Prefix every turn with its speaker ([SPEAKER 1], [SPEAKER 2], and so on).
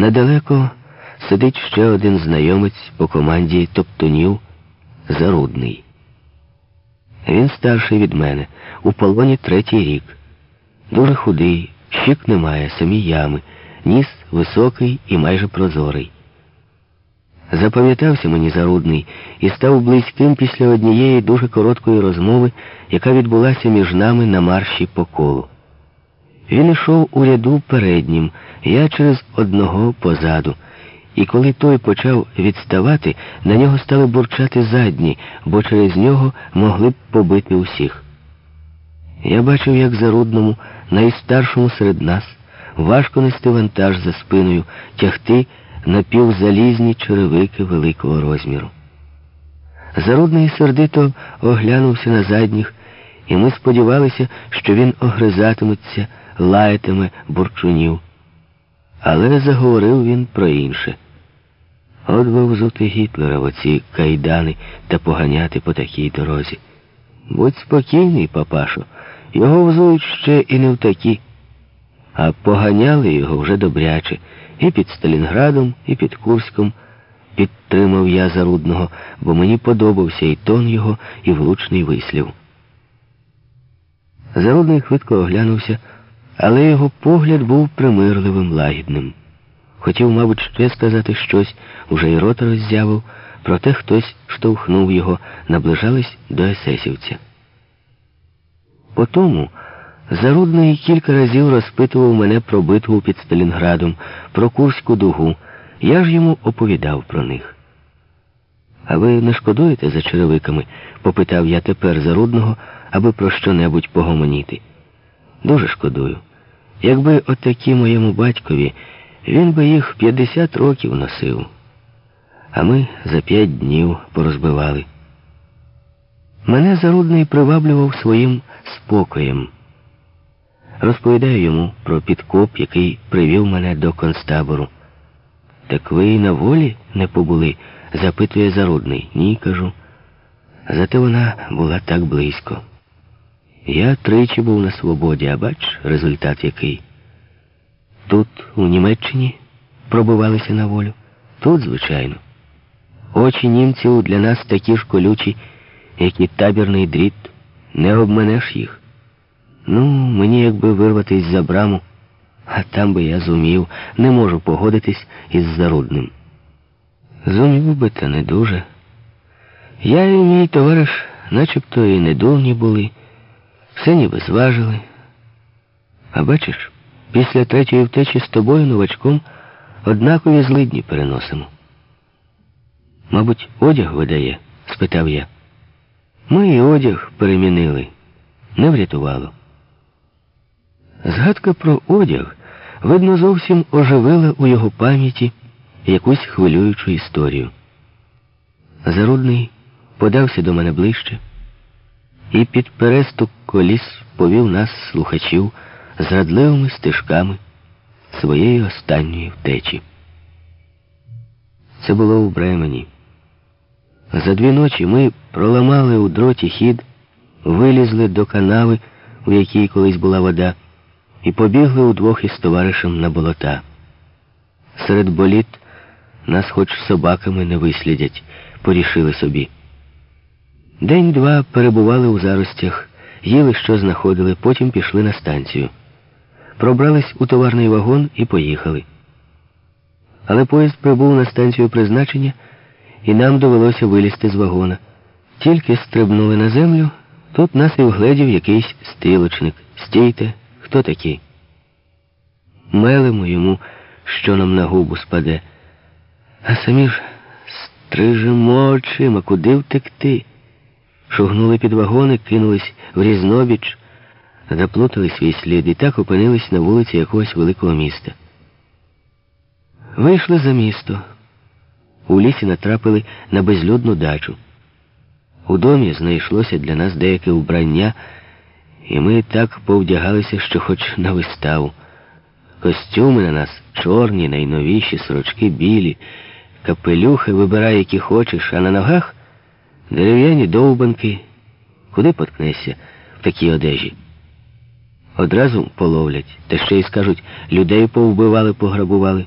[SPEAKER 1] Недалеко сидить ще один знайомець по команді топтунів Зарудний. Він старший від мене, у полоні третій рік. Дуже худий, щік немає, самі ями, ніс високий і майже прозорий. Запам'ятався мені Зарудний і став близьким після однієї дуже короткої розмови, яка відбулася між нами на марші по колу. Він йшов у ряду переднім, я через одного позаду. І коли той почав відставати, на нього стали бурчати задні, бо через нього могли б побити усіх. Я бачив, як зарудному, найстаршому серед нас, важко нести вантаж за спиною, тягти напівзалізні черевики великого розміру. Зарудний сердито оглянувся на задніх, і ми сподівалися, що він огризатиметься, лаятиме бурчунів. Але заговорив він про інше. От би взути Гітлера в оці кайдани та поганяти по такій дорозі. Будь спокійний, папашо, його взують ще і не в такі. А поганяли його вже добряче. І під Сталінградом, і під Курськом підтримав я Зарудного, бо мені подобався і тон його, і влучний вислів. Зарудний хвидко оглянувся, але його погляд був примирливим, лагідним. Хотів, мабуть, ще сказати щось, уже й рот роззявив, проте хтось штовхнув його, наближались до есесівця. Потому Зарудний кілька разів розпитував мене про битву під Сталінградом, про Курську дугу. Я ж йому оповідав про них. А ви не шкодуєте за черевиками? попитав я тепер Зарудного, аби про що-небудь погомоніти. Дуже шкодую. Якби отакі моєму батькові, він би їх 50 років носив, а ми за п'ять днів порозбивали. Мене Зарудний приваблював своїм спокоєм. Розповідаю йому про підкоп, який привів мене до концтабору. Так ви і на волі не побули? запитує Зарудний. Ні, кажу. Зате вона була так близько. Я тричі був на свободі, а бач, результат який. Тут, у Німеччині, пробивалися на волю. Тут, звичайно. Очі німців для нас такі ж колючі, як і табірний дріт. Не обманеш їх. Ну, мені якби вирватись за браму, а там би я зумів, не можу погодитись із зарудним. Зумів би, та не дуже. Я і мій товариш начебто і не дурні були, все ніби зважили. А бачиш, після третьої втечі з тобою новачком однакові злидні переносимо. Мабуть, одяг видає? спитав я. Ми і одяг перемінили, не врятувало. Згадка про одяг, видно, зовсім оживила у його пам'яті якусь хвилюючу історію. Зарудний подався до мене ближче і під перестук коліс повів нас, слухачів, зрадливими стежками своєї останньої втечі. Це було у Бремені. За дві ночі ми проламали у дроті хід, вилізли до канави, у якій колись була вода і побігли удвох із товаришем на болота. Серед боліт нас хоч собаками не вислідять, порішили собі. День-два перебували у заростях, їли, що знаходили, потім пішли на станцію. Пробрались у товарний вагон і поїхали. Але поїзд прибув на станцію призначення, і нам довелося вилізти з вагона. Тільки стрибнули на землю, тут нас і вгледів якийсь стрілочник. Стійте, Хто такі? Мелимо йому, що нам на губу спаде, а самі ж стрижемо очима, куди втекти. Шугнули під вагони, кинулись в різнобіч, заплутали свій слід і так опинились на вулиці якогось великого міста. Вийшли за місто. У лісі натрапили на безлюдну дачу. У домі знайшлося для нас деяке убрання. І ми так повдягалися, що хоч на виставу. Костюми на нас чорні, найновіші, сорочки білі, капелюхи вибирай, які хочеш, а на ногах дерев'яні довбанки. Куди поткнешся в такій одежі? Одразу половлять, та ще й скажуть, людей повбивали, пограбували.